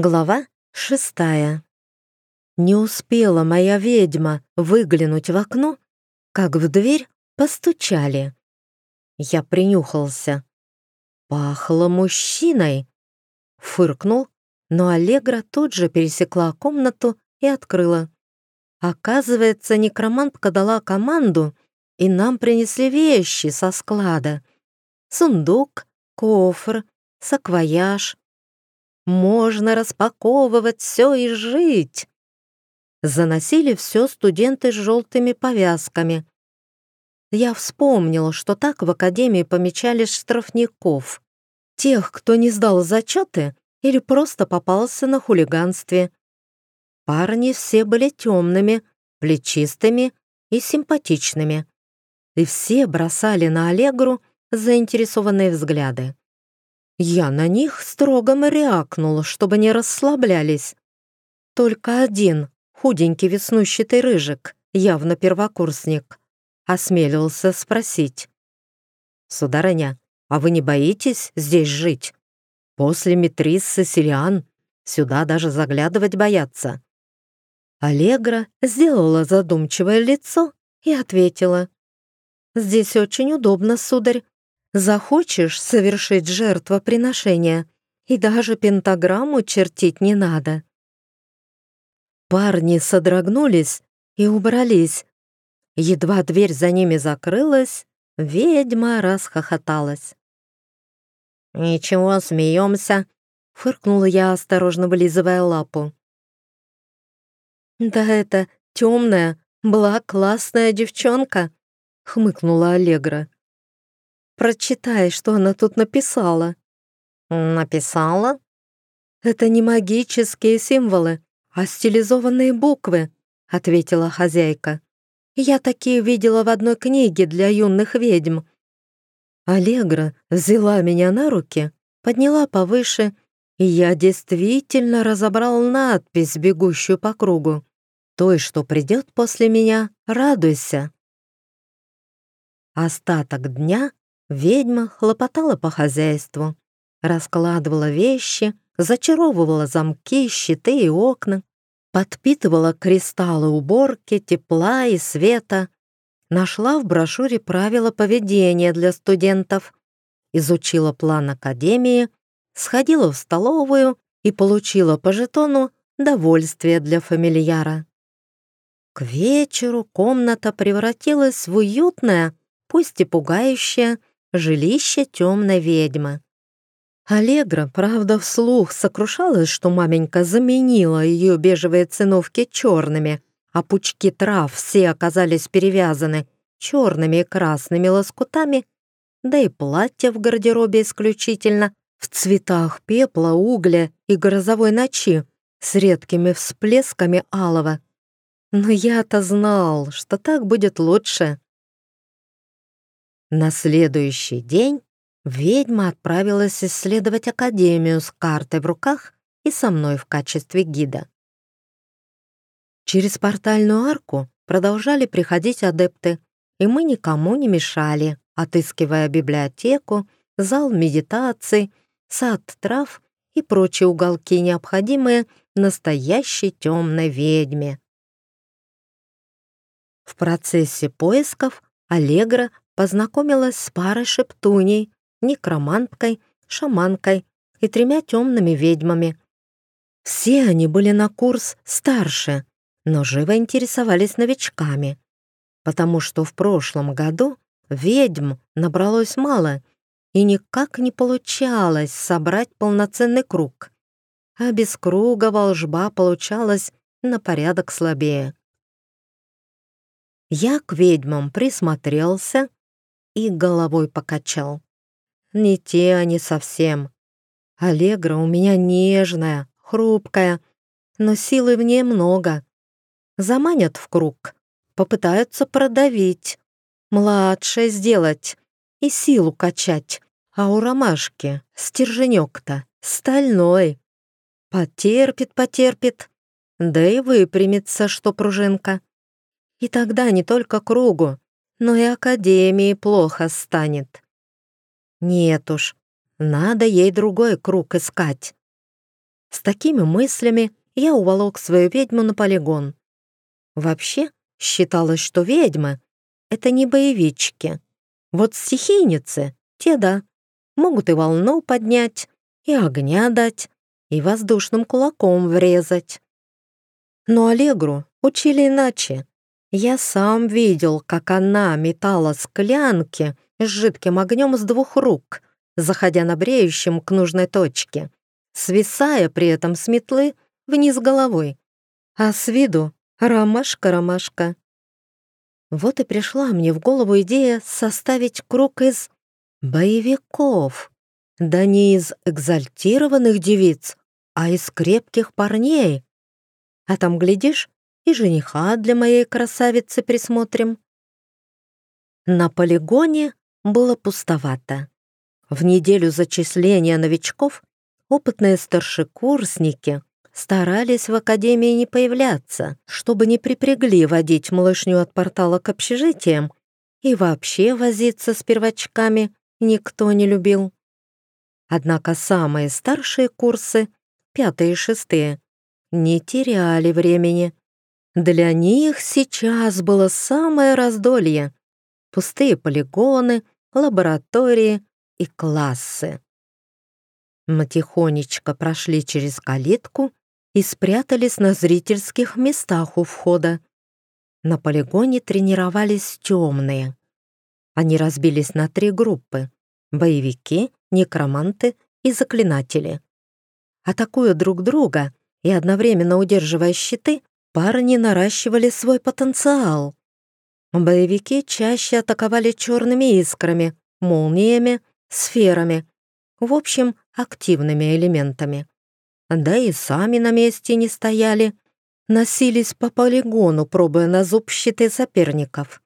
Глава шестая. Не успела моя ведьма выглянуть в окно, как в дверь постучали. Я принюхался. Пахло мужчиной. Фыркнул, но Аллегра тут же пересекла комнату и открыла. Оказывается, некромантка дала команду, и нам принесли вещи со склада. Сундук, кофр, саквояж, можно распаковывать все и жить. Заносили все студенты с желтыми повязками. Я вспомнила, что так в академии помечали штрафников. Тех, кто не сдал зачеты или просто попался на хулиганстве. Парни все были темными, плечистыми и симпатичными. И все бросали на Аллегру заинтересованные взгляды. Я на них строго мрякнул, чтобы не расслаблялись. Только один, худенький веснущатый рыжик, явно первокурсник, осмелился спросить. «Сударыня, а вы не боитесь здесь жить? После Митриссы Силиан сюда даже заглядывать боятся». Аллегра сделала задумчивое лицо и ответила. «Здесь очень удобно, сударь. Захочешь совершить жертвоприношение, и даже пентаграмму чертить не надо. Парни содрогнулись и убрались. Едва дверь за ними закрылась, ведьма расхохоталась. «Ничего, смеемся», — фыркнула я, осторожно вылизывая лапу. «Да это темная, была классная девчонка», — хмыкнула Аллегра. Прочитай, что она тут написала». «Написала?» «Это не магические символы, а стилизованные буквы», — ответила хозяйка. «Я такие видела в одной книге для юных ведьм». Аллегра взяла меня на руки, подняла повыше, и я действительно разобрал надпись, бегущую по кругу. «Той, что придет после меня, радуйся». Остаток дня Ведьма хлопотала по хозяйству, раскладывала вещи, зачаровывала замки, щиты и окна, подпитывала кристаллы уборки, тепла и света, нашла в брошюре правила поведения для студентов, изучила план академии, сходила в столовую и получила по жетону довольствие для фамильяра. К вечеру комната превратилась в уютное, пусть и пугающее, жилище темной ведьмы. Аллегра, правда, вслух сокрушалась, что маменька заменила ее бежевые циновки черными, а пучки трав все оказались перевязаны черными и красными лоскутами, да и платье в гардеробе исключительно в цветах пепла, угля и грозовой ночи с редкими всплесками алого. Но я-то знал, что так будет лучше. На следующий день ведьма отправилась исследовать Академию с картой в руках и со мной в качестве гида. Через портальную арку продолжали приходить адепты, и мы никому не мешали, отыскивая библиотеку, зал медитации, сад трав и прочие уголки, необходимые настоящей темной ведьме. В процессе поисков Аллегра познакомилась с парой шептуней, некроманткой, шаманкой и тремя темными ведьмами. Все они были на курс старше, но живо интересовались новичками, потому что в прошлом году ведьм набралось мало, и никак не получалось собрать полноценный круг, а без круга волжба получалась на порядок слабее. Я к ведьмам присмотрелся и головой покачал. Не те они совсем. Аллегра у меня нежная, хрупкая, но силы в ней много. Заманят в круг, попытаются продавить, младше сделать и силу качать. А у ромашки стерженек-то стальной. Потерпит, потерпит, да и выпрямится, что пружинка. И тогда не только кругу, но и Академии плохо станет. Нет уж, надо ей другой круг искать. С такими мыслями я уволок свою ведьму на полигон. Вообще, считалось, что ведьмы — это не боевички. Вот стихийницы, те да, могут и волну поднять, и огня дать, и воздушным кулаком врезать. Но Аллегру учили иначе. Я сам видел, как она метала склянки с жидким огнем с двух рук, заходя на бреющем к нужной точке, свисая при этом с метлы вниз головой. А с виду ромашка-ромашка. Вот и пришла мне в голову идея составить круг из боевиков. Да не из экзальтированных девиц, а из крепких парней. А там, глядишь, и жениха для моей красавицы присмотрим. На полигоне было пустовато. В неделю зачисления новичков опытные старшекурсники старались в академии не появляться, чтобы не припрягли водить малышню от портала к общежитиям, и вообще возиться с первочками никто не любил. Однако самые старшие курсы, пятые и шестые, не теряли времени. Для них сейчас было самое раздолье. Пустые полигоны, лаборатории и классы. Мы тихонечко прошли через калитку и спрятались на зрительских местах у входа. На полигоне тренировались темные. Они разбились на три группы — боевики, некроманты и заклинатели. Атакуя друг друга и одновременно удерживая щиты, парни наращивали свой потенциал. Боевики чаще атаковали черными искрами, молниями, сферами, в общем, активными элементами. Да и сами на месте не стояли, носились по полигону, пробуя на зуб щиты соперников.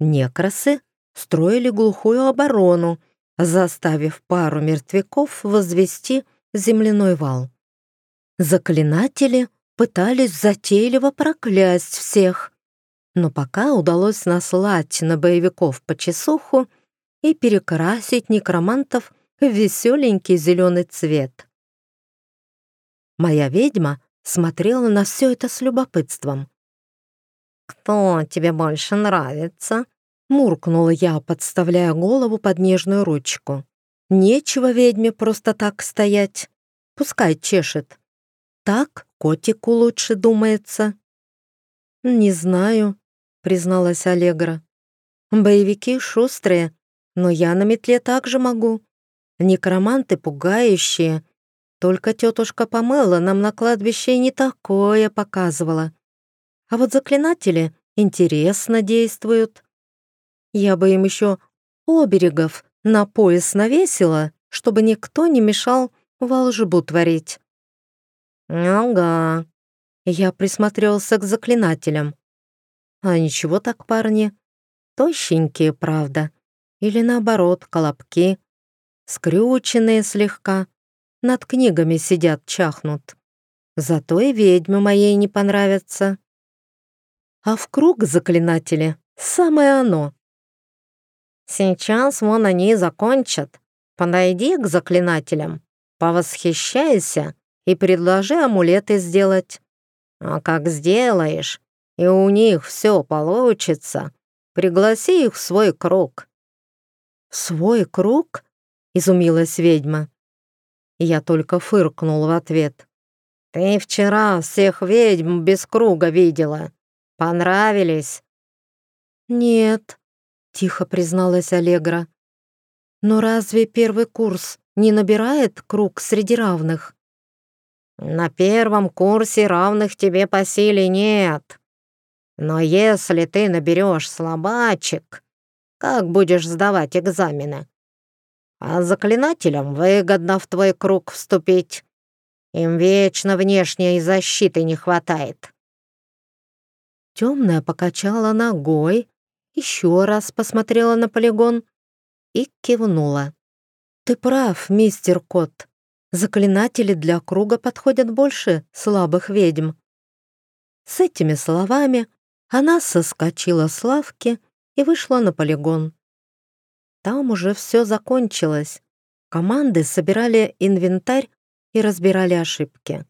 Некрасы строили глухую оборону, заставив пару мертвяков возвести земляной вал. Заклинатели пытались затейливо проклясть всех, но пока удалось наслать на боевиков почесуху и перекрасить некромантов в веселенький зеленый цвет. Моя ведьма смотрела на все это с любопытством. «Кто тебе больше нравится?» Муркнула я, подставляя голову под нежную ручку. «Нечего ведьме просто так стоять. Пускай чешет. Так котику лучше думается». «Не знаю», — призналась Аллегра. «Боевики шустрые, но я на метле также могу. Некроманты пугающие. Только тетушка Памела нам на кладбище не такое показывала. А вот заклинатели интересно действуют. Я бы им еще оберегов на пояс навесила, чтобы никто не мешал волжбу творить. «Ага». Я присмотрелся к заклинателям. А ничего так, парни. Тощенькие, правда. Или наоборот, колобки. Скрюченные слегка. Над книгами сидят, чахнут. Зато и ведьмы моей не понравятся. А в круг заклинатели — самое оно. Сейчас вон они закончат. Подойди к заклинателям, повосхищайся и предложи амулеты сделать. А как сделаешь, и у них все получится, пригласи их в свой круг». «В свой круг?» — изумилась ведьма. Я только фыркнул в ответ. «Ты вчера всех ведьм без круга видела. Понравились?» «Нет», тихо призналась Аллегра. «Но разве первый курс не набирает круг среди равных?» «На первом курсе равных тебе по силе нет. Но если ты наберешь слабачек, как будешь сдавать экзамены? А заклинателям выгодно в твой круг вступить. Им вечно внешней защиты не хватает». Темная покачала ногой, еще раз посмотрела на полигон и кивнула. «Ты прав, мистер Кот. Заклинатели для круга подходят больше слабых ведьм». С этими словами она соскочила с лавки и вышла на полигон. Там уже все закончилось. Команды собирали инвентарь и разбирали ошибки.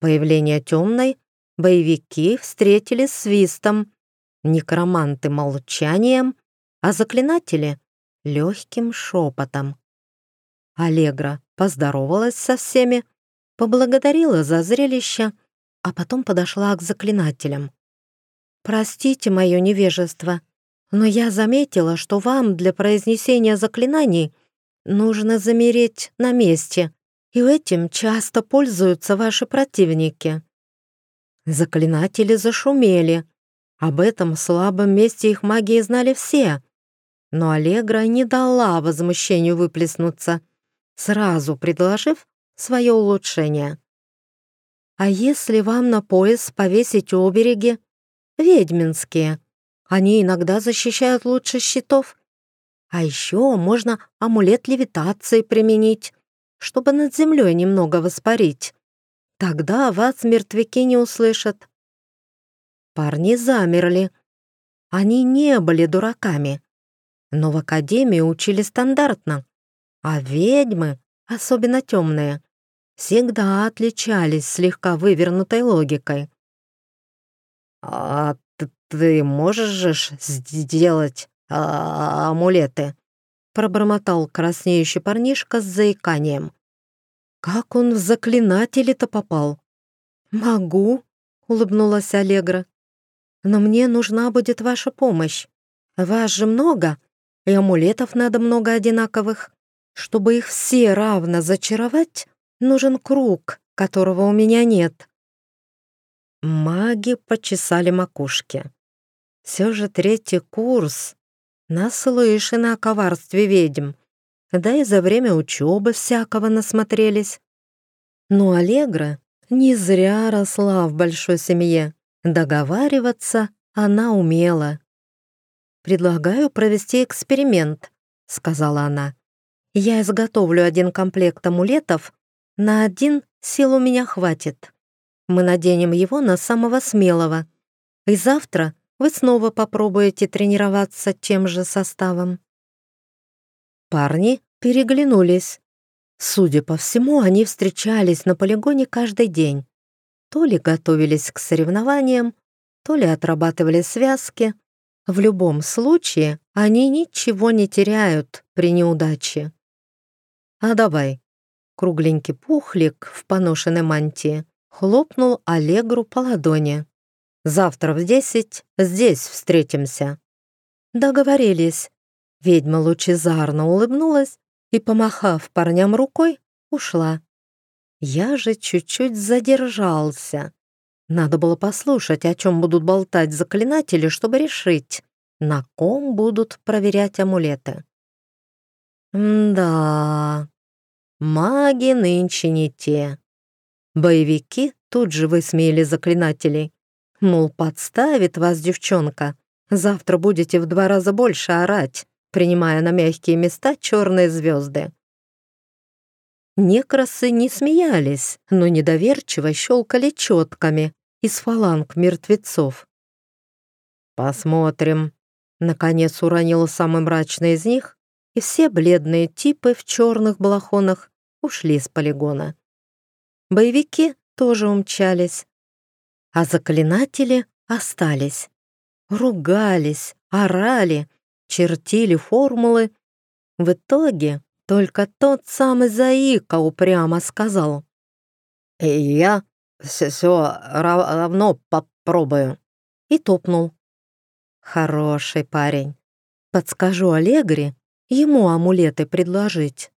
Появление темной боевики встретили свистом, некроманты молчанием, а заклинатели — легким шепотом. Аллегра поздоровалась со всеми, поблагодарила за зрелище, а потом подошла к заклинателям. «Простите мое невежество, но я заметила, что вам для произнесения заклинаний нужно замереть на месте, и этим часто пользуются ваши противники». Заклинатели зашумели. Об этом слабом месте их магии знали все. Но Аллегра не дала возмущению выплеснуться, сразу предложив свое улучшение. «А если вам на пояс повесить обереги? Ведьминские. Они иногда защищают лучше щитов. А еще можно амулет левитации применить, чтобы над землей немного воспарить. Тогда вас мертвяки не услышат». Парни замерли. Они не были дураками, но в академии учили стандартно, а ведьмы, особенно темные, всегда отличались слегка вывернутой логикой. «А ты, можешь сделать а, амулеты?» пробормотал краснеющий парнишка с заиканием. «Как он в заклинатели-то попал?» «Могу», — улыбнулась Аллегра. «Но мне нужна будет ваша помощь. Вас же много, и амулетов надо много одинаковых. Чтобы их все равно зачаровать, нужен круг, которого у меня нет». Маги почесали макушки. Все же третий курс. Наслышаны о коварстве ведьм. Да и за время учебы всякого насмотрелись. Но Аллегра не зря росла в большой семье. Договариваться она умела. «Предлагаю провести эксперимент», — сказала она. Я изготовлю один комплект амулетов, на один сил у меня хватит. Мы наденем его на самого смелого. И завтра вы снова попробуете тренироваться тем же составом». Парни переглянулись. Судя по всему, они встречались на полигоне каждый день. То ли готовились к соревнованиям, то ли отрабатывали связки. В любом случае, они ничего не теряют при неудаче. «А давай». Кругленький пухлик в поношенной мантии хлопнул Аллегру по ладони. «Завтра в десять здесь встретимся». Договорились. Ведьма лучезарно улыбнулась и, помахав парням рукой, ушла. Я же чуть-чуть задержался. Надо было послушать, о чем будут болтать заклинатели, чтобы решить, на ком будут проверять амулеты. Да, маги нынче не те. Боевики тут же высмеяли заклинателей. Мол, подставит вас девчонка. Завтра будете в два раза больше орать, принимая на мягкие места черные звезды. Некрасы не смеялись, но недоверчиво щелкали четками из фаланг мертвецов. «Посмотрим», — наконец уронил самый мрачный из них и все бледные типы в черных балахонах ушли с полигона. Боевики тоже умчались, а заклинатели остались. Ругались, орали, чертили формулы. В итоге только тот самый Заика упрямо сказал. «Я все равно попробую». И топнул. Хороший парень. Подскажу Аллегри, ему амулеты предложить.